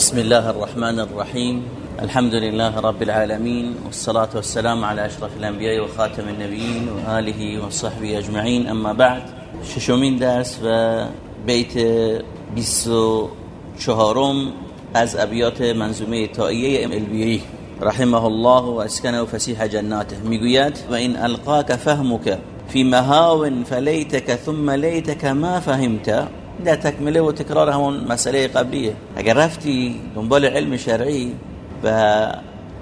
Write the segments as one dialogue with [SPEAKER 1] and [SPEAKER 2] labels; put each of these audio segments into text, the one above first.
[SPEAKER 1] بسم الله الرحمن الرحيم. الحمد لله رب العالمين والصلاة والسلام على أشرف الأنبياء وخاتم النبيين وآله وصحبه أجمعين. أما بعد ششمين درس و بيسو شهارم از ابیات منظومه تائیه البیعی رحمه الله و اسکنه و فسیح جناته. می‌گوید و این فهمك في مهاو فليتك ثم ليتك ما فهمت. در تکمله و تکرار همون مسئله قبلیه اگر رفتی دنبال علم شرعی و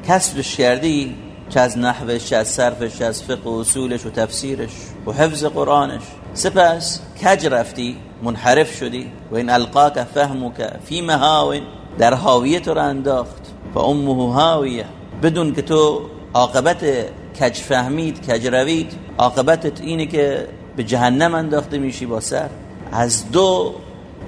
[SPEAKER 1] کسبش کردی چه از نحوش چه از صرفش چه از فقه و اصولش و تفسیرش و حفظ قرآنش. سپس کج رفتی؟ منحرف شدی. و این القاک فهمک فی مهاو در هاویه تو را انداخت. و امه هاویه. بدون که تو عاقبت کج فهمید کج روید عاقبتت اینه که به جهنم انداخته میشی با سر. از دو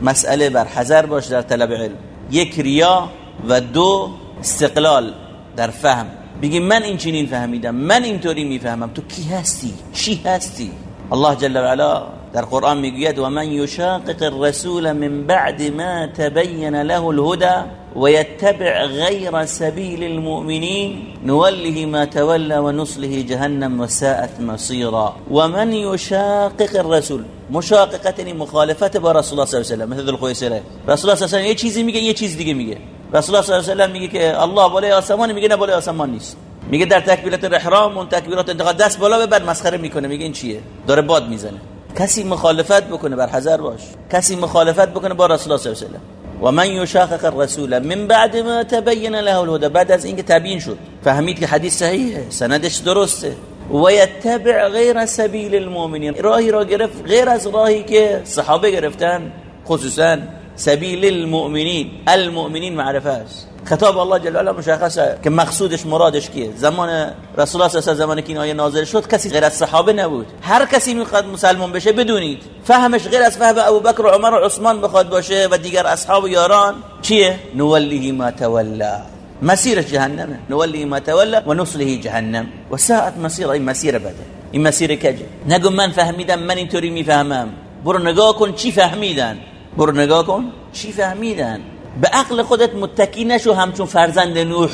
[SPEAKER 1] مسئله بر حذر باش در طلب علم. یک ریا و دو استقلال در فهم. بگی من این چنین فهمیدم من اینطوری می‌فهمم. تو کی هستی؟ چی هستی؟ الله جل و علا در قرآن می‌گوید و من یشاقق الرسول من بعد ما تبین له الهدى ويتبع غير سبيل المؤمنين نوله ما تولى ونصله جهنم وساءت مصيرا ومن يشاقق الرسول. مشاققت یعنی مخالفت با رسول الله صلی الله علیه و مثل الخویسره رسول الله صلی الله و یه چیزی میگه یه چیز دیگه میگه. رسول الله صلی الله علیه و میگه که الله بالای آسمان میگه نه بالای آسمان نیست. میگه در تکبیرات الاحرام اون تکبیرات انتقاد دست بالا ببر مسخره می‌کنه. میگه این چیه؟ داره باد می‌زنه. کسی مخالفت بکنه بر حذر باش. کسی مخالفت بکنه با رسول الله صلی الله علیه و و من یشاقق الرسول من بعد ما تبین له الهدى. بعد از اینکه تبیین شد. فهمید که حدیث صحیحه. سندش درسته. و یتبع غیر سبیل المؤمنین راهی را گرفت غیر از راهی که صحابه گرفتن خصوصا سبیل المؤمنین. المؤمنین معرفه است. خطاب الله جل وعلا مشخصه که مقصودش مرادش کیه؟ زمان رسول الله صلی الله زمانی که این آیه نازل شد کسی غیر از صحابه نبود. هر کسی می‌خواد مسلمان بشه بدونید. فهمش غیر از فهم ابوبکر و عمر و عثمان بخواد باشه و دیگر اصحاب و یاران چیه؟ نولیه ما تولا. مسیر جهنمه نولیه ما تولا و نصله جهنم. و ساعت مسیر این مسیر بده این مسیر کجه نگو من فهمیدم من اینطوری می‌فهمم برو نگاه کن چی فهمیدن برو نگاه کن چی فهمیدن به عقل خودت متکی نشو همچون فرزند نوح.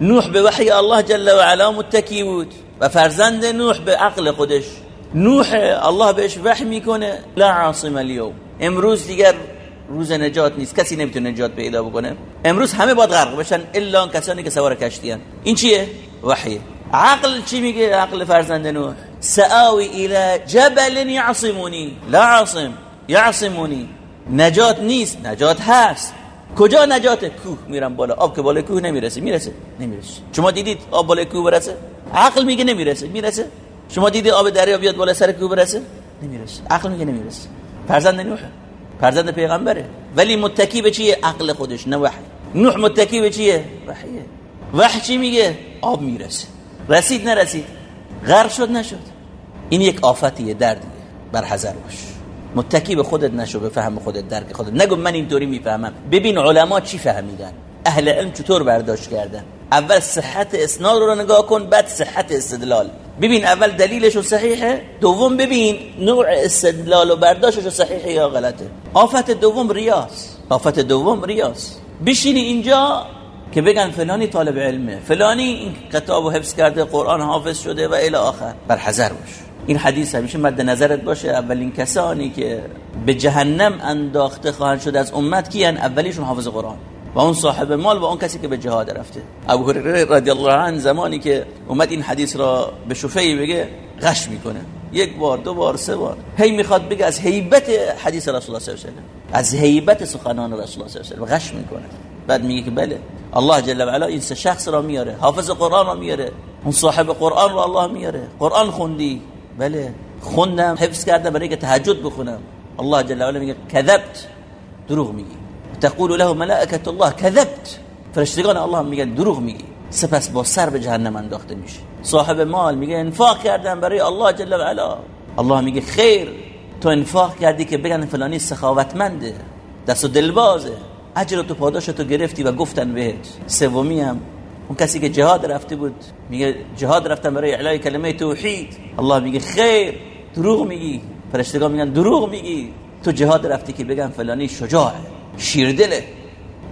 [SPEAKER 1] نوح به وحی الله جل و علا متکی و فرزند نوح به عقل خودش. نوح الله بهش وحی می‌کنه. لا عاصم اليوم. امروز دیگر روز نجات نیست. کسی نمی‌تونه نجات پیدا بکنه. امروز همه باید غرق بشن. الا کسانی که سوار کشتیان این چیه؟ وحیه عقل چی میگه؟ عقل فرزند نوح. سآوی الى جبل یعصمونی. لا عاصم. یعصمونی. نجات نیست. نجات هست. کجا نجاته؟ کوه. میرم بالا. آب که بالا کوه نمی‌رسه. می‌رسه؟ نمی‌رسه. شما دیدید آب بالا کوه برسه؟ عقل میگه نمی‌رسه. می‌رسه؟ شما دیدید آب دریا بیاد بالا سر کوه برسه؟ نمی‌رسه. عقل میگه نمی‌رسه. فرزند نوح. فرزند پیغمبره. ولی متکی به چیه؟ عقل خودش نه وحی. نوح متکی به چیه؟ وحیه. وحی چی میگه؟ آب می‌رسه. رسید نرسید؟ غرق شد نشد. این یک آفتیه دردیه. بر حذر باش. متکی به خودت نشو به فهم خودت درک خودت. نگو من اینطوری می‌فهمم. ببین علما چی فهمیدن؟ اهل علم چطور برداشت کردن؟ اول صحت اسناد رو نگاه کن بعد صحت استدلال. ببین اول دلیلش صحیحه دوم ببین نوع استدلال و برداشتش صحیحه یا غلطه. آفت دوم ریاس آفت دوم ریاس بشینی اینجا که بگن فلانی طالب علمه. فلانی این کتابو حفظ کرده قرآن حافظ شده و الی آخر. بر حذر باش. این حدیث همیشه مد نظرت باشه. اولین کسانی که به جهنم انداخته خواهند شد از امت کیان؟ اولیشون حافظ قرآن. و اون صاحب مال و اون کسی که به جهاد رفته. ابو هریره رضی الله عنه زمانی که اومد این حدیث را به شفیع بگه غش می‌کنه. یک بار دو بار سه بار. هی می‌خواد بگه از هیبت حدیث رسول الله صلی الله علیه و از هیبت سخنان رسول الله صلی الله علیه و غش می‌کنه. بعد میگه که بله الله جل و علا این سه شخص را میاره. حافظ قرآن را میاره. اون صاحب قرآن را الله میاره. قرآن خوندی. بله خوندم حفظ کردم برای که تهجد بخونم. الله جل و علا میگه کذبت. دروغ میگی. تقول له ملائکه الله کذبت فرشتگان الله میگن دروغ میگی. سپس با سر به جهنم انداخته میشه. صاحب مال میگه انفاق کردم برای الله جل و علا. الله میگه خیر تو انفاق کردی که بگن فلانی سخاوتمنده دست و دلبازه اجر تو پاداش تو گرفتی و گفتن بهت. سومی هم اون کسی که جهاد رفته بود میگه جهاد رفتم برای اعلای کلمه توحید. الله میگه خیر دروغ میگی. فرشتگان میگن دروغ میگی. تو جهاد رفتی که بگن فلانی شجاعه. شیردله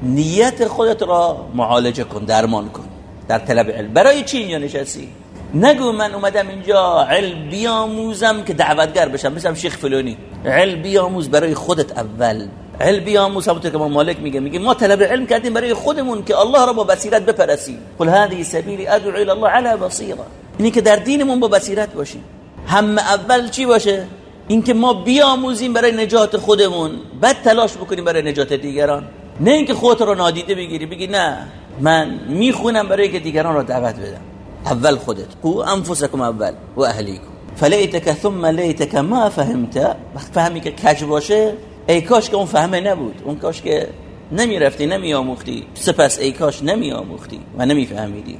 [SPEAKER 1] نیت خودت را معالجه کن درمان کن. در طلب علم. برای چی اینجا نشستی؟ نگو من اومدم اینجا علم بیاموزم که دعوتگر بشم. مثل شیخ فلانی. علم بیاموز برای خودت اول. علم بیاموز همونطور که ما مالک میگه. میگه ما طلب علم کردیم برای خودمون که الله را با بصیرت بپرسیم. قل هذه سبیلی ادعو الى الله على بصیره اینی که در دینمون با بصیرت باشیم. هم اول چی باشه؟ اینکه ما بیاموزیم برای نجات خودمون. بعد تلاش بکنیم برای نجات دیگران. نه اینکه خودت رو نادیده بگیری. بگی نه. من می‌خونم برای که دیگران رو دعوت بدم. اول خودت. قو انفسکم اول و اهلیکم. فلیتک ثم لیتک ما فهمت. وقت فهمی که کج باشه ای کاش که اون فهمه نبود. اون کاش که نمی‌رفتی نمیآموختی. سپس ای کاش نمیآموختی و نمیفهمیدی.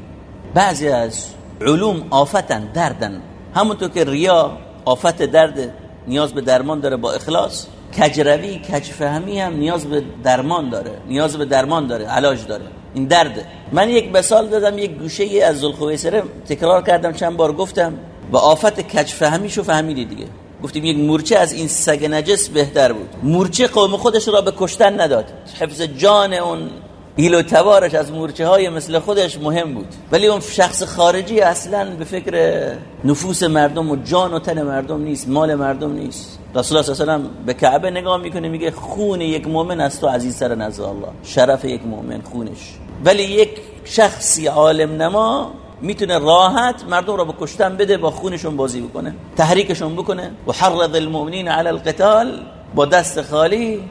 [SPEAKER 1] بعضی از علوم آفتن دردن. همونطور که ریا آفت درد نیاز به درمان داره با اخلاص. کجروی کجفهمی هم نیاز به درمان داره. نیاز به درمان داره علاج داره. این درده. من یک مثال دادم یک گوشه ای از ذوالخویسره تکرار کردم چند بار گفتم. و آفت کجفهمیشو فهمیدی دیگه. گفتیم یک مورچه از این سگ نجس بهتر بود. مورچه قوم خودش را به کشتن نداد. حفظ جان اون ایل و تبارش از مورچه های مثل خودش مهم بود. ولی اون شخص خارجی اصلا به فکر نفوس مردم و جان و تن مردم نیست مال مردم نیست. رسول الله صلی الله علیه و به کعبه نگاه می‌کنه میگه خون یک مؤمن از تو عزیزتر نزد الله. شرف یک مؤمن خونش. ولی یک شخصی عالم نما می‌تونه راحت مردم رو به کشتن بده با خونشون بازی بکنه تحریکشون بکنه. و حرض المؤمنین علی القتال با دست خالی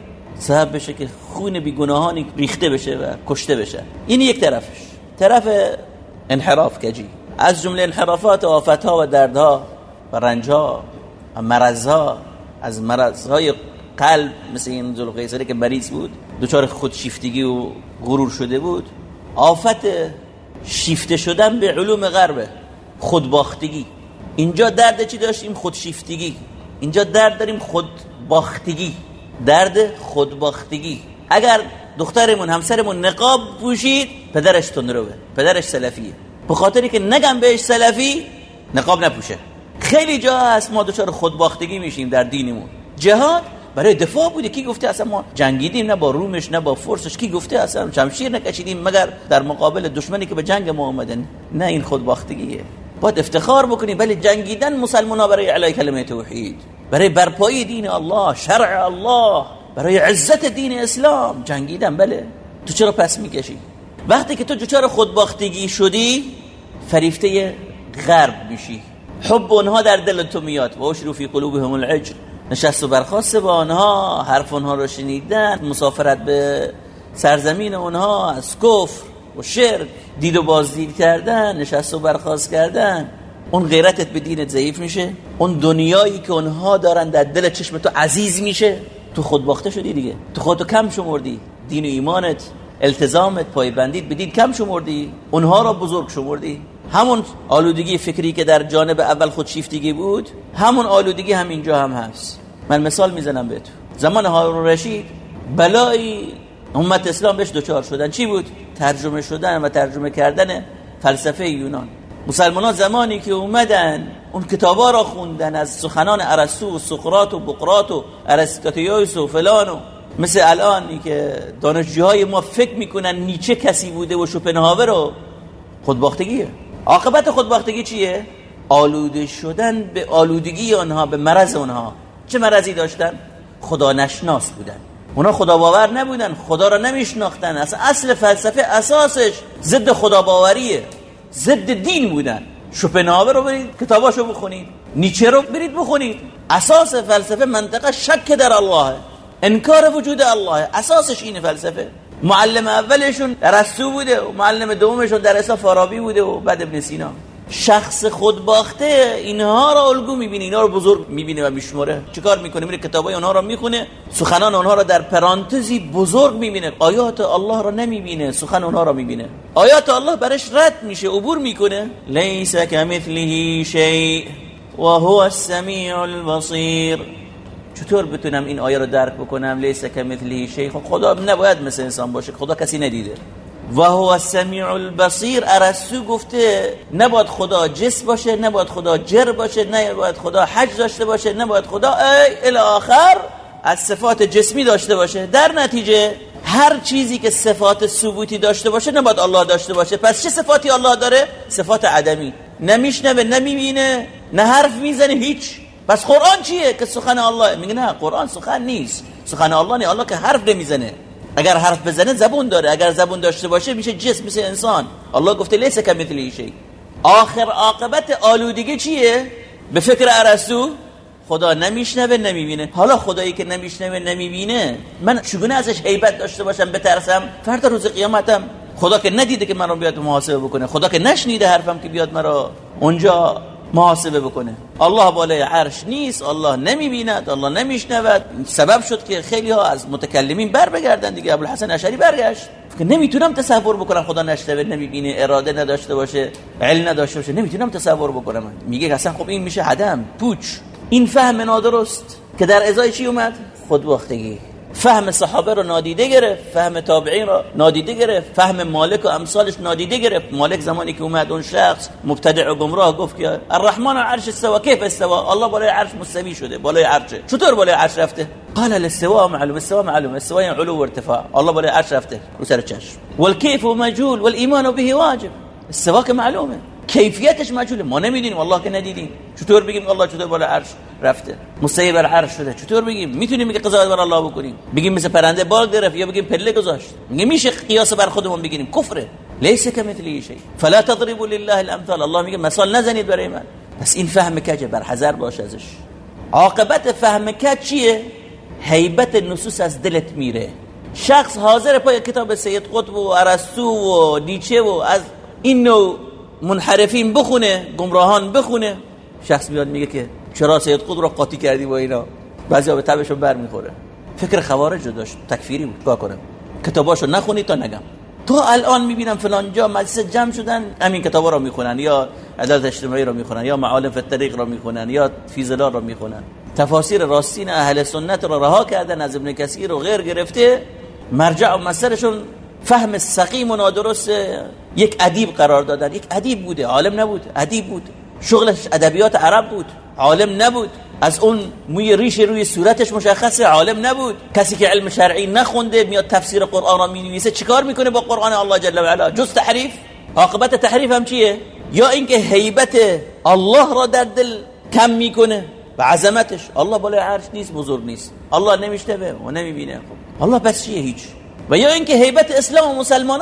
[SPEAKER 1] سبب بشه که خون بیگناهانی ریخته بشه و کشته بشه. این یک طرفش. طرف انحراف کجی. از جمله انحرافات و آفتها و دردها و رنجها و مرضها. از مرضهای قلب مثل این ذوالقیصری که مریض بود دچار خودشیفتگی و غرور شده بود. آفت شیفته شدن به علوم غربه خودباختگی. اینجا درد چی داشتیم؟ خودشیفتگی. اینجا درد داریم خودباختگی. درد خودباختگی. اگر دخترمون همسرمون نقاب پوشید پدرش تندروه پدرش سلفیه. به خاطری که نگم بهش سلفی نقاب نپوشه. خیلی جا هست ما دچار خودباختگی میشیم در دینمون. جهاد برای دفاع بوده. کی گفته اصلا ما جنگیدیم؟ نه با رومش نه با فرسش کی گفته اصلا شمشیر نکشیدیم مگر در مقابل دشمنی که به جنگ ما اومدن نه این خودباختگیه. باید افتخار بکنیم. ولی جنگیدن مسلمان برای علی کلمه توحید. برای برپایی دین الله شرع الله برای عزت دین اسلام. جنگیدن بله. تو چرا پس می‌کشی؟ وقتی که تو دچار خودباختگی شدی فریفته غرب میشی. حب اونها در دل تو میاد. و اشرو فی قلوبهم العجل. نشست و برخواست با آنها حرف آنها رو شنیدن مسافرت به سرزمین آنها از کفر و شرک دید و بازدید کردن نشست و برخواست کردن. اون غیرتت به دینت ضعیف میشه؟ اون دنیایی که اونها دارن در دل چشم تو عزیز میشه؟ تو خود باخته شدی دیگه. تو خودتو کم شمردی. دین و ایمانت التزامت پایبندید به دین کم شمردی. اونها را بزرگ شمردی. همون آلودگی فکری که در جانب اول خودشیفتگی بود همون آلودگی هم اینجا هم هست. من مثال می‌زنم به تو زمان هارون رشید بلایی امت اسلام بهش دچار شدن. چی بود؟ ترجمه شدن و ترجمه کردن فلسفه یونان. مسلمان ها زمانی که اومدن اون کتابا را خوندن از سخنان ارسطو و سقراط و بقراط و ارسطاتیوس و فلان و مثل الانی که دانشجوهای ما فکر می‌کنن نیچه کسی بوده و شوپنهاور رو خودباختگیه. عاقبت خودباختگی چیه؟ آلوده شدن به آلودگی آنها به مرض آنها. چه مرضی داشتن؟ خدا نشناس بودن. اونا خدا باور نبودن خدا را نمیشناختن. اصل فلسفه اساسش ضد خدا باوریه. ضد دین بودن. شوپنهاور رو برید کتاباشو بخونید. نیچه رو برید بخونید. اساس فلسفه منطقه شک در الله انکار وجود الله اساسش این فلسفه. معلم اولشون ارسطو بوده و معلم دومشون در اسا فارابی بوده و بعد ابن سینا. شخص خودباخته اینها را الگو می‌بینه اینها رو بزرگ می‌بینه و میشمره چیکار می‌کنه؟ میره کتابای اونها رو می‌خونه سخنان اونها رو در پرانتزی بزرگ می‌بینه. آیات الله رو نمی‌بینه سخن اونها رو می‌بینه. آیات الله برش رد میشه عبور می‌کنه. لیس کمثله شیء و هو السمیع البصیر. چطور بتونم این آیه رو درک بکنم؟ لیس کمثله شیء. خب خدا نباید مثل انسان باشه خدا کسی ندیده. و هو السمیع البصیر ارسطو گفته نباید خدا جس باشه نباید خدا جر باشه نباید خدا حج داشته باشه نباید خدا ای الی آخر از صفات جسمی داشته باشه. در نتیجه هر چیزی که صفات ثبوتی داشته باشه نباید الله داشته باشه. پس چه صفاتی الله داره؟ صفات عدمی. نمیشنوه نمی‌بینه نه حرف می‌زنه هیچ. پس قرآن چیه که سخن الله؟ میگه نه قرآن سخن نیست. سخن الله نه الله که حرف نمی‌زنه. اگر حرف بزنه زبون داره. اگر زبون داشته باشه میشه جسم مثل انسان. الله گفته لیس کمثلی شی. آخر عاقبت آلودگی چیه؟ به فکر ارسطو؟ خدا نمیشنوه نمی‌بینه. حالا خدایی که نمیشنوه نمی‌بینه من چگونه ازش حیبت داشته باشم بترسم؟ فردا روز قیامتم. خدا که ندیده که من رو بیاد محاسبه بکنه. خدا که نشنیده حرفم که بیاد مرا. اونجا محاسبه بکنه. الله بالای عرش نیست الله نمی‌بیند الله نمیشنود. سبب شد که خیلی ها از متکلمین بر بگردن دیگه. ابوالحسن اشعری برگشت. که نمی‌تونم تصور بکنم خدا نشنوه نمی‌بینه اراده نداشته باشه علم نداشته باشه. نمی‌تونم تصور بکنم. میگه اصلا خب این میشه عدم پوچ. این فهم نادرست که در ازای چی اومد؟ خودباختگی فهم صحابه رو نادیده گرفت فهم تابعین رو نادیده گرفت فهم مالک و امثالش نادیده گرفت. مالک زمانی که اومد اون شخص مبتدع و گمراه گفت که الرحمن عرش استوا کیف استوا الله بالای عرش مستوی شده بالای عرشه. چطور بالای عرش رفته؟ قال الاستواء معلوم استواء معلوم. استواء یعنی علو ارتفاع. الله بالای عرش رفته رو سر چشم. والكيف مجهول والايمان به واجب. استوا معلومه. کیفیتش مجهوله. ما نمی‌دونیم الله که ندیدیم. چطور بگیم الله چطور بالا عرش؟ رفته. مستوی بر عرش شده. چطور بگیم؟ می‌تونیم میگه قضاوت بر الله بکنیم. بگیم مثل پرنده بال گرفت یا بگیم پله گذاشت. میگه میشه قیاس بر خودمون بگیریم. کفره. لیس کمثلی شی. فلا تضربوا لله الامثال. الله میگه مثال نزنید برای من. پس این فهم کجه بر حذر باش ازش. عاقبت فهم کج چیه؟ هیبت نصوص از دلت میره. شخص حاضر پای کتاب سید قطب و ارسطو و نیچه و از این نوع منحرفین بخونه گمراهان بخونه. شخص میاد میگه که چرا سید قطب رو قاطی کردی با اینا؟ بعضیا به تبشون بر می‌خوره فکر خوارج رو داشت تکفیری بود. کار کنم؟ کتاباشو نخونی تا نگم. تو الان می‌بینم فلان جا مجلس جمع شدن همین کتابا رو می‌خونن یا عدالت اجتماعی رو می‌خونن یا معالم الطریق رو می‌خونن یا فیزلال رو می‌خونن. تفاسیر راستین اهل سنت رو رها کردن از ابن کثیر و غیر گرفته. مرجع و مصدرشون فهم سقیم و نادرست یک ادیب قرار دادن. یک ادیب بوده عالم نبود ادیب بود. شغلش ادبیات عرب بود. عالم نبود. از اون موی ریش روی صورتش مشخصه. عالم نبود. کسی که علم شرعی نخونده میاد تفسیر قرآن را می‌نویسه چیکار می‌کنه با قرآن الله جل و علا جز تحریف؟ عاقبت تحریف هم چیه؟ یا اینکه هیبت الله را در دل کم می‌کنه و عظمتش. الله بالای عرش نیست بزرگ نیست. الله نمیشتبه و نمی‌بینه. خب الله پس چیه هیچ؟ و یا اینکه هیبت اسلام و مسلمان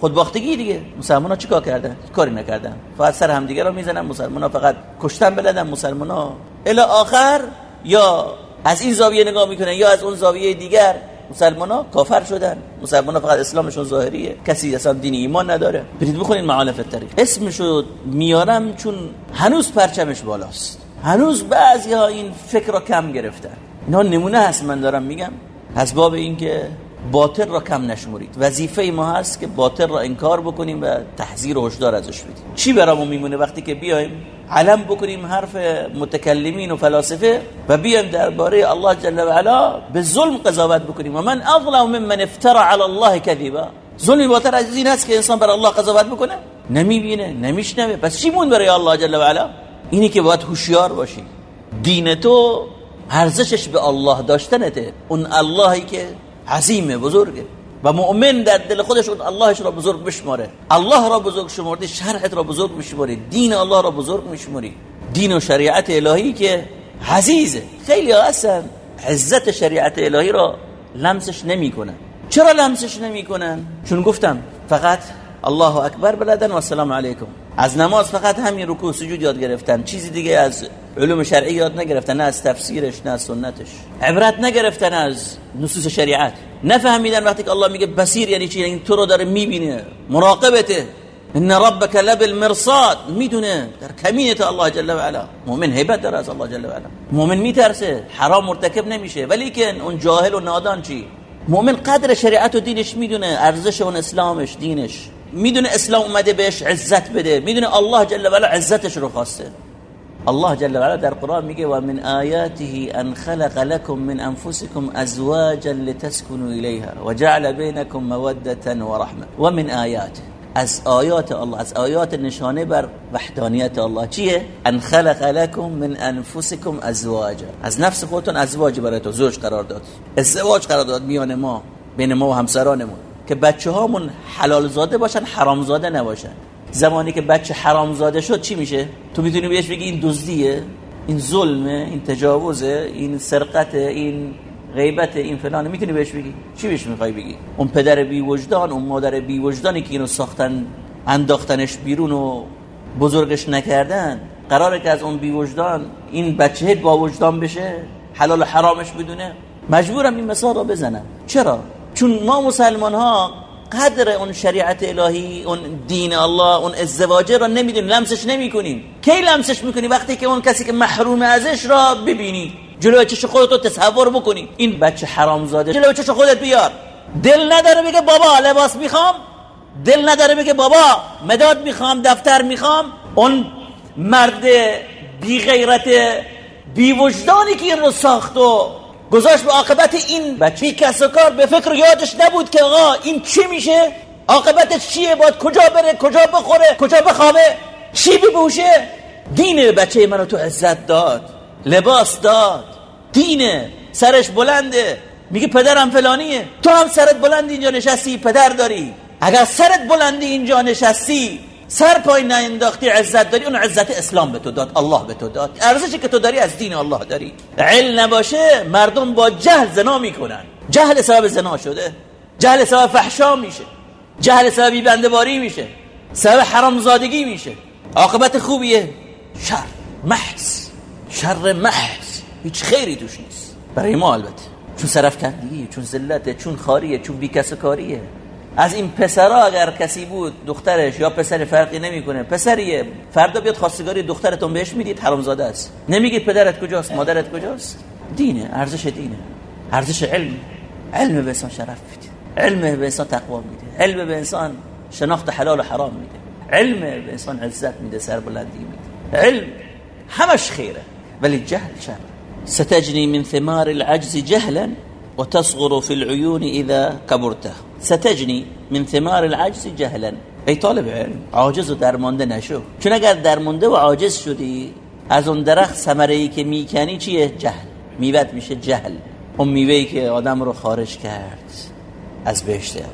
[SPEAKER 1] خودباختگی دیگه. مسلمان ها چیکار کردن؟ کاری نکردن. فقط سر همدیگه رو می‌زنن مسلمان ها فقط کشتن بلدن مسلمان ها الی آخر یا از این زاویه نگاه می‌کنن یا از اون زاویه دیگر مسلمان ها کافر شدن. مسلمان ها فقط اسلامشون ظاهریه. کسی اصلا دین ایمان نداره. برید بخونین معالف الطریق اسمشو میارم چون هنوز پرچمش بالاست. هنوز بعضی ها این فکر را کم گرفتن. اینا نمونه هست من دارم میگم. از باب اینکه باطل را کم نشمرید. وظیفه ما هست که باطل را انکار بکنیم و تحذیر و هشدار ازش بدیم. چی برامون میمونه وقتی که بیایم علم بکنیم حرف متکلمین و فلاسفه و بیایم درباره الله جل و علا به ظلم قضاوت بکنیم. و من اظلم ممن افترى علی الله کذبا ظلم بالاتر از این هست که انسان بر الله قضاوت بکنه. نمی‌بینه نمیشنوه. پس چی مون برای الله جل و علا؟ اینی که باید هوشیار باشی. دین تو ارزشش به الله داشتنته. اون اللهی که عظیمه بزرگه و مؤمن در دل خودش اون اللهش را بزرگ بشماره. الله را بزرگ شمرده شرعت را بزرگ بشماره دین الله را بزرگ میشماری. دین و شریعت الهی که عزیزه. خیلی هستن. عزت شریعت الهی را لمسش نمی‌کنن. چرا لمسش نمی‌کنن؟ چون گفتم فقط الله اکبر بلدن و السلام علیکم از نماز فقط همین رکوع سجود یاد گرفتن چیزی دیگه از علوم شرعی یاد نگرفتن نه از تفسیرش نه از سنتش عبرت نگرفتن از نصوص شریعت نفهمیدن وقتی که الله میگه بصیر یعنی چی یعنی تو رو داره می‌بینه مراقبته ان ربک لبالمرصاد می‌دونه در کمینت الله جل و علا مؤمن هیبت داره از الله جل و علا مؤمن میترسه حرام مرتکب نمیشه ولی که اون جاهل و نادان چی مؤمن قدر شریعت و دینش می‌دونه ارزش اون اسلامش دینش می‌دونه اسلام اومده بهش عزت بده. می‌دونه الله جل و علا عزتش رو خواسته. الله جل و علا در قرآن میگه و من آیاته ان خلق لكم من انفسكم ازواجا لتسكنوا اليها وجعل بينكم موده ورحمه ومن آیاته. از آیات الله از آیات نشانه بر وحدانیت الله. چیه؟ ان خلق لكم من انفسكم ازواجا. از نفس خودتون ازواج برای تو. زوج قرار داد. ازدواج قرار داد میان ما بین ما و همسرانمون. که بچه هامون حلال زاده باشن حرام زاده نباشن. زمانی که بچه حرام زاده شد چی میشه؟ تو می‌تونی بهش بگی این دزدیه این ظلمه این تجاوزه این سرقت این غیبت این فلانه. می‌تونی بهش بگی؟ چی بهش می‌خوای بگی؟ اون پدر بی وجدان اون مادر بی وجدانی که اینو ساختن انداختنش بیرون و بزرگش نکردن قراره که از اون بی وجدان این بچه با وجدان بشه حلال حرامش بدونه؟ مجبورم این مثال رو بزنم. چرا؟ چون ما مسلمان ها قدر اون شریعت الهی اون دین الله اون ازدواجه را نمی‌دونیم لمسش نمی‌کنیم. کی لمسش می‌کنی؟ وقتی که اون کسی که محروم ازش را ببینی. جلوی چش خودت رو تصور بکنی. این بچه حرامزاده. جلوی چش خودت بیار. دل نداره بگه بابا لباس می‌خوام. دل نداره بگه بابا مداد می‌خوام دفتر می‌خوام. اون مرد بی غیرت بی وجدانی که این رو ساخت و گذاشت به عاقبت این بچه. کس و کار به فکر یادش نبود که آقا این چی میشه؟ عاقبتش چیه؟ باید کجا بره؟ کجا بخوره؟ کجا بخوابه؟ چی ببوشه دین بچه منو تو عزت داد لباس داد. دینه سرش بلنده. میگه پدرم فلانیه. تو هم سرت بلند اینجا نشستی پدر داری. اگر سرت بلندی اینجا نشستی سر پای انداختی عزت داری اون عزت اسلام به تو داد الله به تو داد. ارزشی که تو داری از دین الله داری. علم نباشه مردم با جهل زنا می‌کنن. جهل سبب زنا شده. جهل سبب فحشا میشه. جهل سبب بندباری میشه. سبب حرام زادگی میشه. عاقبت خوبیه. شر محض. شر محض. هیچ خیری توش نیست. برای ما البته. چون صرف کردگی چون ذلته چون خاریه چون بیکسکاریه از این پسرا اگر کسی بود دخترش یا پسر فرقی نمی‌کنه. پسریه. فردا بیاد خواستگاری دخترتون بهش می‌دید حرامزاده است. نمیگید پدرت کجاست مادرت کجاست؟ دینه ارزش دینه. ارزش علم. علم به انسان شرف میده. علم به انسان تقوا میده. علم به انسان شناخت حلال و حرام میده. علم به انسان عزت میده سربلندی میده. علم همش خیره ولی جهل شر. ستجني من ثمار العجز جهلا وتصغر في العيون إذا كبرته ستجني من ثمار العجز جهلا. ای طالب علم عاجز و درمانده نشو. چون اگر درمانده و عاجز شدی از اون درخت ثمره ای که می‌کنی چیه؟ جهل. میوت میشه جهل. اون میوه ای که آدم رو خارج کرد. از بهشت الله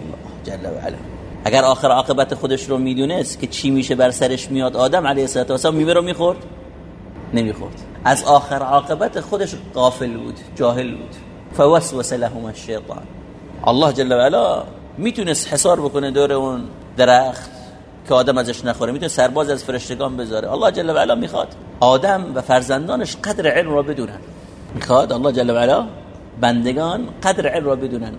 [SPEAKER 1] جل و علا. اگر آخر عاقبت خودش رو می‌دونست که چی میشه بر سرش میاد آدم علیه السلام میوه رو می‌خورد؟ نمی‌خورد. از آخر عاقبت خودش غافل بود جاهل بود. فوسوس لهم الشیطان. الله جل و علا می‌تونست حصار بکنه دور اون درخت که آدم ازش نخوره. می‌تونه سرباز از فرشتگان بذاره. الله جل و علا می‌خواد آدم و فرزندانش قدر علم را بدونن. می‌خواد الله جل و علا بندگان قدر علم را بدونن.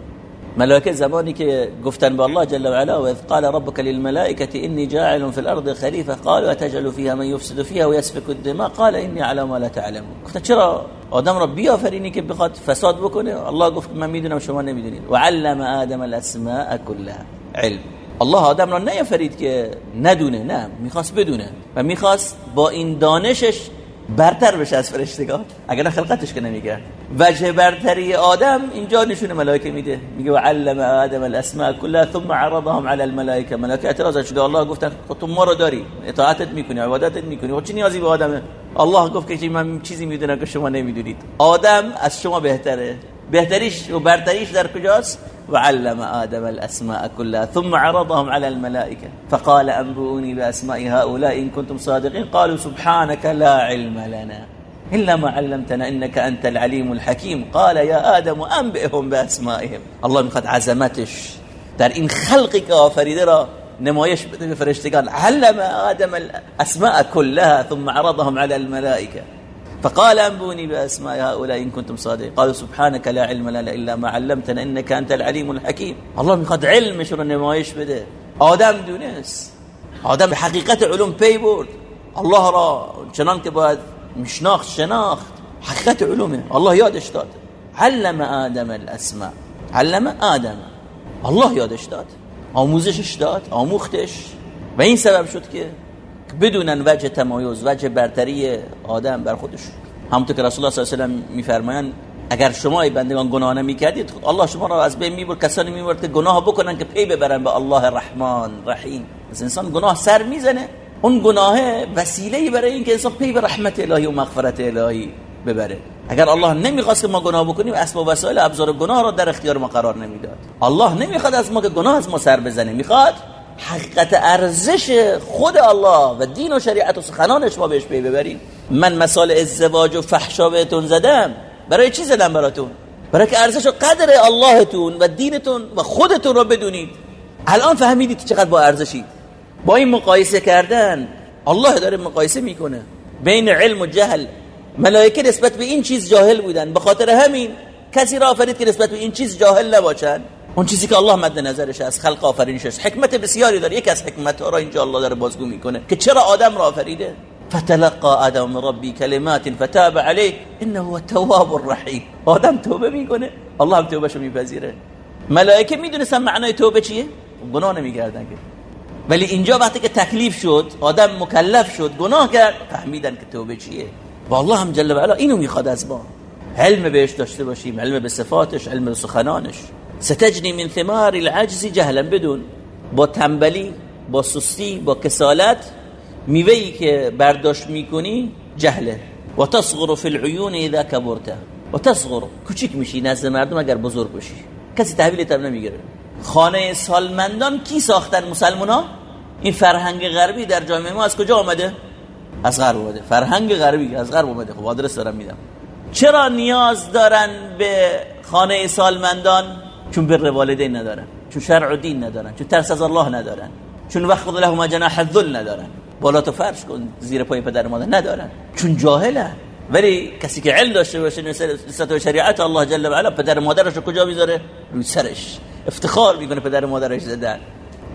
[SPEAKER 1] ملائکه زمانی که گفتن به الله جل و علا و اذ قال ربك للملائكه اني جاعل في الارض خليفه قالوا اتجعل فيها من يفسد فيها ويسفك الدماء قال اني على ما لا تعلمون. گفت چرا؟ آدم را بیافرینی که بخواد فساد بکنه. الله گفت من می‌دونم شما نمی‌دونید. و علم آدم الاسماء كلها علم. الله آدم را نیافرید که ندونه نه می‌خواست بدونه. و می‌خواست با این دانشش برتر بشه از فرشتگان. اگر خلقتش که نمیگه. وجه برتری آدم اینجا نشون ملائکه میده. میگه و علم آدم الاسماء كلها ثم عرضهم على الملائکه. ملائکه اعتراض شده الله گفتن خب تو ما رو داری. اطاعتت می‌کنی عبادتت می‌کنی. خب چه نیازی به آدمه؟ الله گفت که من چیزی می‌دونم که شما نمی‌دونید. آدم از شما بهتره. بهتریش و برتریش در کجاست وعلم آدم الأسماء كلها ثم عرضهم على الملائكة فقال أنبئوني بأسماء هؤلاء إن كنتم صادقين قالوا سبحانك لا علم لنا إلا ما علمتنا إنك أنت العليم الحكيم قال يا آدم أنبئهم بأسمائهم الله میخواد عظمتش در این خلقی که آفریده را نمایش علم آدم الأسماء كلها ثم عرضهم على الملائكة. فقال انبوني باسماء هؤلاء ان كنتم صادقين. قالوا سبحانك لا علم لنا الا ما علمتنا انك انت العليم الحكيم. الله می‌خواد علمش رو نمایش بده آدم دونست آدم به حقیقت علوم پی برد الله را. چنان که باید مشناخت شناخت حقیقت علومه. الله یادش داد علم آدم الاسماء علم آدم. الله یادش داد آموزشش داد آموختش. و این سبب شد که بدونن وجه تمایز وجه برتری آدم بر خودش. همونطور که رسول الله صلی الله علیه و میفرمایند اگر شما ای بندگان گناه نمی‌کردید الله شما را از بین می‌برد کسانی می‌برد که گناه بکنن که پی ببرن به الله رحمان رحیم از انسان گناه سر می‌زنه. اون گناه وسیله برای اینکه انسان پی به رحمت الهی و مغفرت الهی ببره. اگر الله نمی‌خواست که ما گناه بکنیم اسباب وسایل ابزار گناه رو در اختیار ما قرار نمی‌داد. الله نمی‌خواد از ما که گناه از ما سر بزنه. می‌خواد حقیقت ارزش خود الله و دین و شریعت و سخنانش ما بهش پی ببریم. من مثال ازدواج و فحشا بهتون زدم برای چی زدم براتون؟ برای که ارزش و قدر اللهتون و دینتون و خودتون رو بدونید. الان فهمیدید چقدر با ارزشید. با این مقایسه کردن الله داره مقایسه می‌کنه بین علم و جهل. ملائکه نسبت به این چیز جاهل بودن. به خاطر همین کسی را آفرید که نسبت به این چیز جاهل نباشن. اون چیزی که الله مد نظرش از خلق آفرینش است. حکمت بسیاری داره. یک از حکمت ها را اینجا الله داره بازگو می‌کنه که چرا آدم را آفریده؟ فتلقى آدم ربی کلمات فتاب عليه انه هو التواب الرحیم. آدم توبه می‌کنه الله هم توبهشو میپذیره. ملائکه می‌دونستن معنای توبه چیه؟ گناه نمی‌کردن که. ولی اینجا وقتی که تکلیف شد آدم مکلف شد گناه کرد فهمیدن که توبه چیه. با الله هم جل و علا اینو می‌خواد از ما. علم بهش داشته باشیم علم به صفاتش علم به سخنانش. ستجنی من ثمار العجز جهلا بدون. با تنبلی با سستی با کسالت میوهی که برداشت می‌کنی جهله. و تصغر فی العیون اذا کبرت. و تصغر کوچیک میشی نزد مردم اگر بزرگ بشی کسی تحویل تر نمی‌گیره. خانه سالمندان کی ساختن مسلمان این فرهنگ غربی در جامعه ما از کجا آمده؟ از غرب اومده فرهنگ غربی از غرب اومده خب آدرس دارم میدم. چرا نیاز دارن به خانه سالمندان؟ چون بر والدین ندارن چون شرع و دین ندارن چون ترس از الله ندارن چون وقت لهم جناح الذل ندارن. بالا تو فرش کن زیر پای پدر مادر ندارن. چون جاهلن ولی کسی که علم داشته باشه نسبت به شریعت الله جل و علا پدر مادرش رو کجا می‌ذاره؟ روی سرش. افتخار می‌کنه پدر مادرش زدن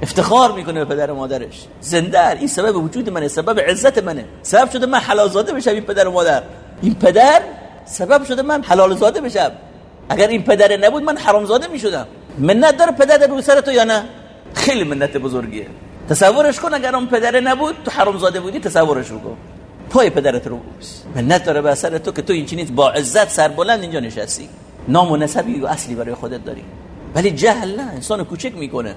[SPEAKER 1] افتخار می‌کنه به پدر مادرش. زنده این سبب وجود منه سبب عزت منه. سبب شده من حلال زاده بشم این پدر و مادر. این پدر سبب شده من حلال زاده بشم. اگر این پدر نبود من حرام زاده می‌شدم. منت داره پدر رو سر تو یا نه؟ خیلی منت بزرگیه. تصورش کن اگر اون پدر نبود تو حرام زاده بودی تصورش رو کن. پای پدرت رو بوس منت داره به سر تو که تو این چنین با عزت سر بلند اینجا نشستی. نام و نسبی و اصلی برای خودت داری. ولی جهل نه انسان کوچک می‌کنه.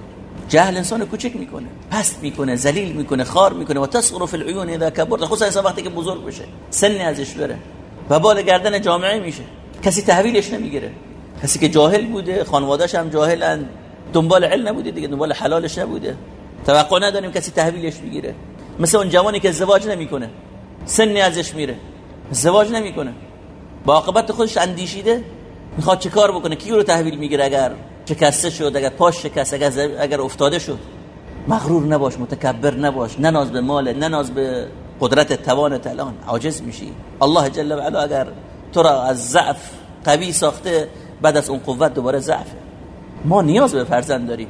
[SPEAKER 1] جهل انسان کوچک می‌کنه. پست می‌کنه ذلیل می‌کنه خار می‌کنه. و تصغر فی العیون اذا کبر خصوصا وقتی که بزرگ بشه سن ازش بره. و بال گردن جامعه میشه. کسی تحویلش نمی‌گیره. کسی که جاهل بوده خانواده‌اش هم جاهلن. دنبال علم نبوده دیگه دنبال حلالش نبوده. توقع نداریم کسی تحویلش بگیره. مثل اون جوانی که ازدواج نمی‌کنه. سن ازش میره. ازدواج نمی‌کنه. با عاقبت خودش اندیشیده می‌خواد چه کار بکنه؟ کی رو تحویل می‌گیره اگر شکسته شد اگر پاش شکست اگر, اگر افتاده شد؟ مغرور نباش متکبر نباش. نناز به مال نناز به قدرت توان الان عاجز میشی. الله جل و علا اگر تو را از ضعف قوی ساخته بعد از اون قوت دوباره ضعف. ما نیاز به فرزند داریم.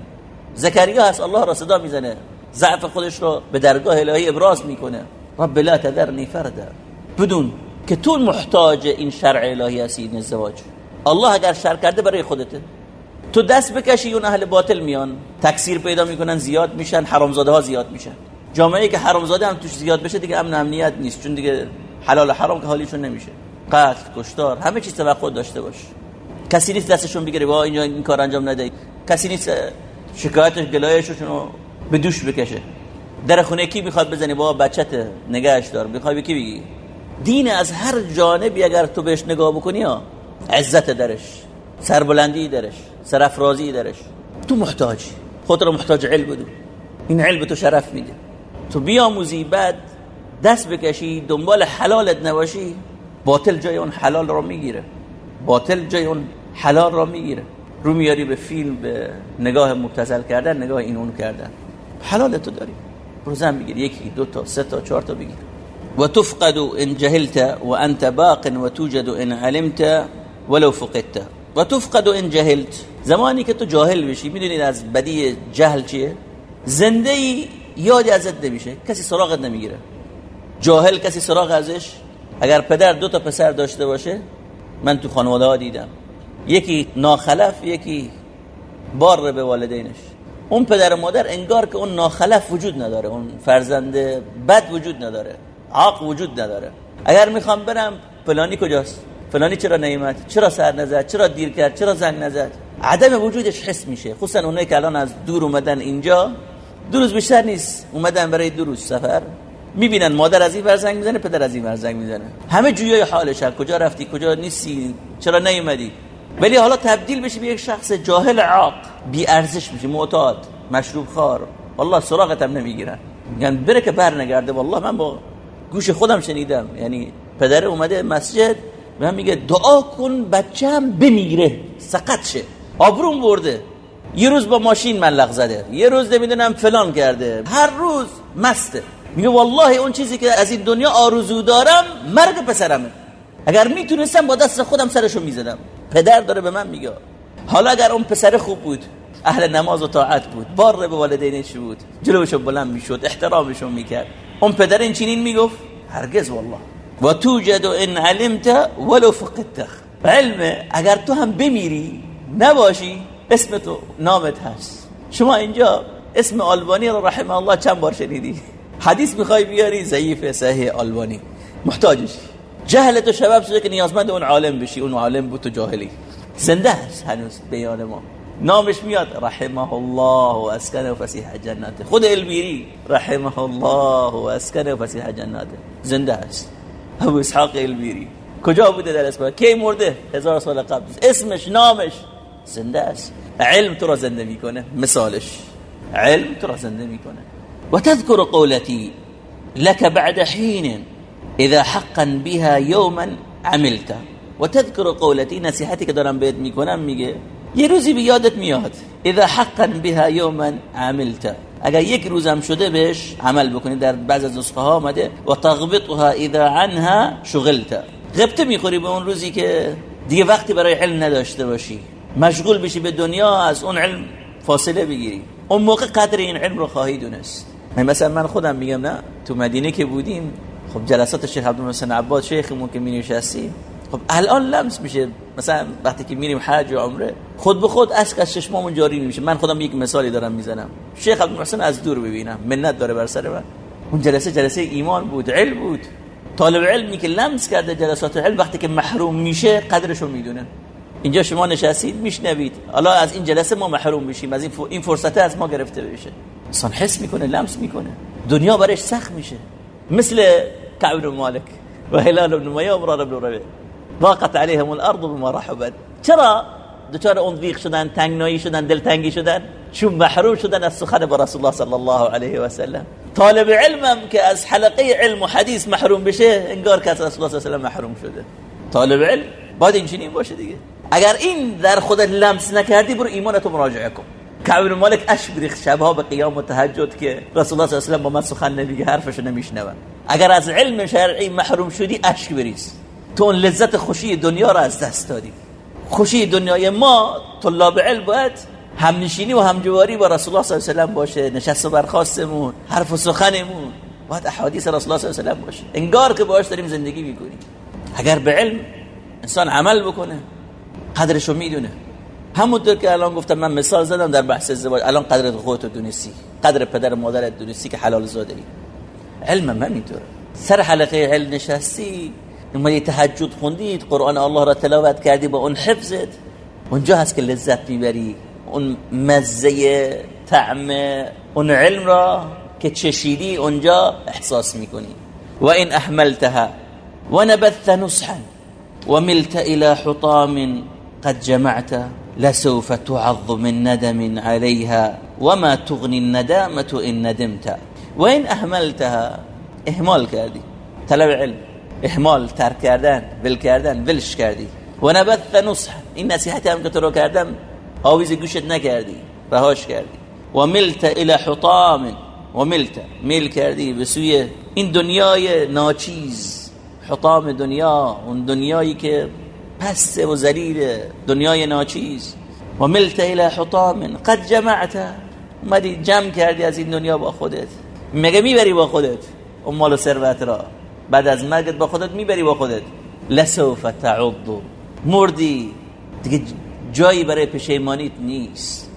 [SPEAKER 1] زکریا هست الله را صدا می‌زنه. ضعف خودش رو به درگاه الهی ابراز می‌کنه. رب لا تذرنی فردا. بدون که تو محتاج این شرع الهی هستی این ازدواج. الله اگر شر کرده برای خودته. تو دست بکشی اون اهل باطل میان. تکثیر پیدا می‌کنن زیاد میشن حرامزاده ها زیاد میشن. جامعه که حرامزاده هم توش زیاد بشه دیگه امن امنیت نیست. چون دیگه حلال و حرام که حالیشون نمیشه. قتل کشتار همه چیز توقع داشته باش. کسی نیست دستشون بگیره با اینجا این کار انجام نده. کسی نیست شکایتش گلایششون به دوش بکشه. در خونه کی می‌خواد بزنی؟ با بچت نگهش دار. می‌خوای به کی بگی؟ دین از هر جانبی اگر تو بهش نگاه بکنی ها عزت درش سربلندی درش سرافرازی درش. تو محتاجی. خود رو محتاج علم بدون. این علم تو شرف میده. تو بیاموزی بعد دست بکشی دنبال حلالت نباشی باطل جای اون حلال رو می‌گیره. باطل جای اون حلال رو می‌گیره. رو میاری به فیلم به نگاه مبتزل کردن نگاه این اون کردن. حلال تو داری. روزن بگیر. یکی دو تا سه تا چهار تا بگیر. و تفقد ان جهلت و انت باق و توجد ان علمت ولو فقدت. و تفقد ان جهلت. زمانی که تو جاهل بشی می‌دونید از بدی جهل چیه؟ زنده ای یادی ازت نمیشه. کسی سراغت نمی‌گیره. جاهل کسی سراغ ازش؟ اگر پدر دو تا پسر داشته باشه من تو خانواده ها دیدم. یکی ناخلف یکی بار به والدینش. اون پدر مادر انگار که اون ناخلف وجود نداره اون فرزند بد وجود نداره عاق وجود نداره. اگر می‌خوام برم فلانی کجاست؟ فلانی چرا نیومد چرا سر نزد؟ چرا دیر کرد؟ چرا زنگ نزد؟ عدم وجودش حس میشه. خصوصا اونایی که الان از دور اومدن اینجا دو روز بیشتر نیست. اومدن برای دو روز سفر. می‌بینن مادر از این ورزنگ می‌زنه پدر از این ورزنگ می‌زنه. همه جویای حالش کجا رفتی کجا نیستی چرا نیومدی؟ ولی حالا تبدیل بشی به یک شخص جاهل عاق بی ارزش میشی معتاد مشروب خار والله سراغت هم نمی‌گیرن. میگن بره که بر نگرده والله من با گوش خودم شنیدم. یعنی پدر اومده مسجد و هم میگه دعا کن بچم بمیره. سقط شه. آبروم برده. یه روز با ماشین ملق زده. یه روز نمی‌دونم فلان کرده. هر روز مسته. میگه والله اون چیزی که از این دنیا آرزو دارم مرگ پسرمه. اگر می‌تونستم با دست خودم سرشو می‌زدم. پدر داره به من میگه. حالا اگر اون پسر خوب بود اهل نماز و طاعت بود بار به والدینش بود؟ جلوشو بلند می‌شد احترامشو می‌کرد. اون پدر این چنین می‌گفت؟ هرگز والله. و توجد ان علمت ولو فقدت. علم اگر تو هم بمیری نباشی اسم تو نامت هست. شما اینجا اسم آلبانی رو رحمه الله چند بار شنیدی؟ حدیث می‌خوای بیاری؟ ضعیف صحیح آلبانی. محتاجش. جهل تو شباب شده که نیازمند اون عالم بشی. اون عالم بود تو جاهلی. زنده هست هنوز بیان ما. نامش میاد. رحمه الله و اسکنه و فسیح جناته خود البیری. رحمه الله و اسکنه و فسیح جناته زنده است. ابو اسحاق البیری. کجا بوده در اسم کی مرده؟ هزار سال قبل. اسمش نامش. زنده است. علم تو را زنده می‌کنه. مثالش. علم تو را زنده می‌کنه. و تذکر قولتی لك بعد حین اذا حقا بها یوما عملت. و تذکر قولتی نصیحتی که دارم بهت می‌کنم میگه یه روزی به یادت میاد اذا حقا بها یوما عملت. اگر یک روزم شده بهش عمل بکنی در بعض از نسخه ها آمده و تغبطها اذا عنها شغلت. غبطه می‌خوری به اون روزی که دیگه وقتی برای علم نداشته باشی. مشغول بشی به دنیا از اون علم فاصله بگیری. اون موقع قدر این علم رو خواهی دونست. مثلا من خودم میگم نه تو مدینه که بودیم خب جلسات شیخ عبدالمحسن عباد شیخمون که می نشستیم خب الان لمس میشه. مثلا وقتی که میریم حج و عمره خود به خود اشک از چشمامون جاری میشه من خودم یک مثالی دارم می‌زنم. شیخ عبدالمحسن از دور ببینم. منت داره بر سر من. اون جلسه جلسه ایمان بود علم بود. طالب علمی که لمس کرده جلسات علم وقتی که محروم میشه قدرشو می‌دونه. اینجا شما نشستید میشنوید. حالا از این جلسه ما محروم میشیم. از این فرصت از ما گرفته بشه. انسان حس می‌کنه لمس می‌کنه. دنیا برش سخت میشه. مثل كعب بن مالك وهلال بن ميه ومرار بن ربيع ضاقت عليهم الارض بما رحبت چرا دچار اون ضیق شدن تنگنایی شدن دلتنگی شدن؟ چون محروم شدن از سخن با رسول الله صلی الله علیه و سلم. طالب علمم که از حلقه علم و حدیث محروم بشه انگار که از رسول الله صلی الله علیه و محروم شده. طالب علم باید این باشه دیگه. اگر این در خودت لمس نکردی برو ایمانتو مراجعه کن. بن مالک اش بریخت شبها به قیام و تهجد که رسول الله صلی الله علیه و با من سخن نمیگه حرفشو نمیشنون اگر از علم شرعی محروم شدی اشک بریز. تو اون لذت خوشی دنیا را از دست دادی. خوشی دنیای ما طلاب علم باید همنشینی و همجواری با رسول الله صلی الله علیه و باشه نشست و برخاستمون حرف و سخنمون. باید احادیث رسول الله صلی الله علیه و باشه. انگار که باش داریم زندگی می‌کنیم. اگر به علم انسان عمل بکنه قدرشو می‌دونه. همونطور که الان گفتم من مثال زدم در بحث ازدواج. الان قدر خودت دونستی. قدر پدر مادرت دونستی که حلال زاده ای. علم من اینطوره سر حلقه علم نشستی اومدی تهجد خوندید قرآن الله را تلاوت کردی با اون حفظت. اونجا هست که لذت می‌بری. اون مزه طعم اون علم را که چشیدی اونجا احساس می‌کنی. و این احملتها. و نبث نصحا وملت الى حطام قد جمعت لسوف تعظ من ندم عليها وما تغني الندامة إن ندمت. وإن أهملتها إهمال کردی طلب علم اهمال ترک کردن ول کردن ولش کردی و نبث نصح این نصیحتی هم که کردم آویز گوشت نکردی رهاش کردی و ملت الى حطام. و ملت میل کردی به سوی این دنیای ناچیز حطام دنیا اون دنیایی که پست و ذلیل دنیای ناچیز. و ملت الى حطام. قد جمعت. اومدی جمع کردی از این دنیا با خودت. مگه می‌بری با خودت؟ اون مال و ثروت را. بعد از مرگت با خودت می‌بری با خودت. لسوف تعض. مردی. دیگه جایی برای پشیمانیت نیست.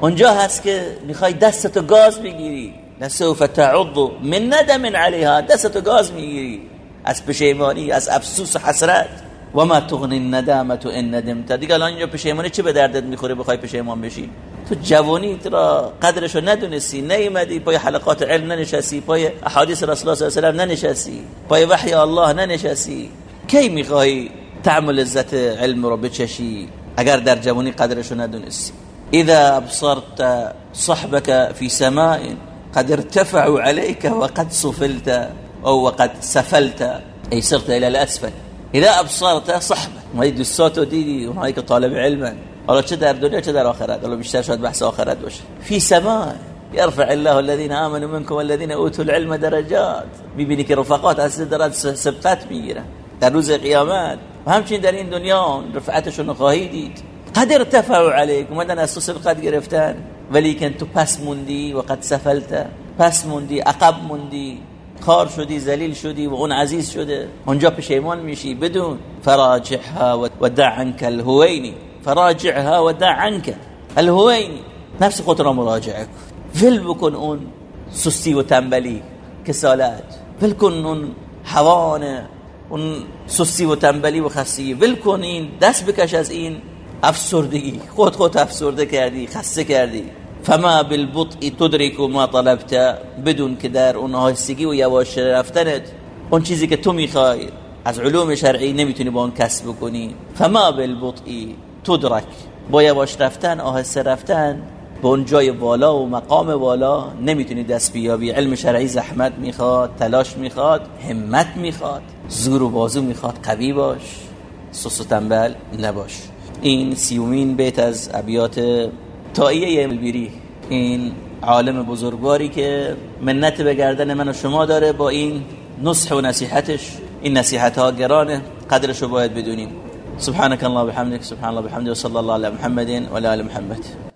[SPEAKER 1] اونجا هست که می‌خوای دستتو گاز بگیری. لسوف تعض. من ندم علیها. دستتو گاز می‌گیری. از پشیمانی از افسوس و حسرت. و ما تغنی الندامت ان ندمت. دیگه الان اینجا پشیمانی چه به دردت می‌خوره بخوای پشیمان بشی؟ تو جوانی را قدرشو ندونستی نیومدی پای حلقات علم ننشستی پای احادیث رسول الله صلی الله علیه و ننشستی پای وحی الله ننشستی. کی می‌خوای تعم لذت علم رو بچشی اگر در جوانی قدرشو ندونستی؟ اذا ابصرت صحبك في سماء قد ارتفعوا عليك وقد سفلت او وقد سفلت. اي صرت الى الاسفل اذا ابصرت صحبك ما دوستات دیدی اونایی طالب علمن حالا چه در دنیا چه در آخرت حالا بیشتر شاید بحث آخرت باشه فی سماء. يرفع الله الذين آمنوا منكم والذين اوتوا العلم درجات. می‌بینی که رفقات از درجات سبقت می‌گیرن در روز قیامت. و همچنین در این دنیا رفعتشون خواهی دید قد ارتفعوا عليك اومدن از تو سبقت گرفتن. تو پس موندی و قد سفلت. پس موندی عقب موندی. خار شدی ذلیل شدی و اون عزیز شده. اونجا پشیمان میشی بدون فراجعها و دع عنك الهوینی. فراجعها و دع عنك الهوینی. نفس خود را مراجعه کن. ول بکن اون سستی و تنبلی کسالت. ول کن اون حوانه اون سستی و تنبلی و خستی. ول کن این دست بکش از این افسردگی. خود خود افسرده کردی خسته کردی. فما بالبطء تدرك ما طلبت بدون که در اون آهستگی و یواش رفتنت اون چیزی که تو می‌خوای از علوم شرعی نمی‌تونی با اون کسب کنی فما بالبطء تدرک با یواش رفتن آهسته رفتن به اون جای بالا و مقام بالا نمی‌تونی دست بیابی. علم شرعی زحمت می‌خواد تلاش می‌خواد همت می‌خواد زور و بازو می‌خواد قوی باش سست و تنبل نباش. این سیومین بیت از ابیات تاییه البیری این عالم بزرگواری که منت به گردن من و شما داره با این نصح و نصیحتش. این نصیحت ها گرانه. قدرش رو باید بدونیم. سبحانك الله بحمدك سبحان الله بحمده وصلى الله على محمد وعلى ال محمد.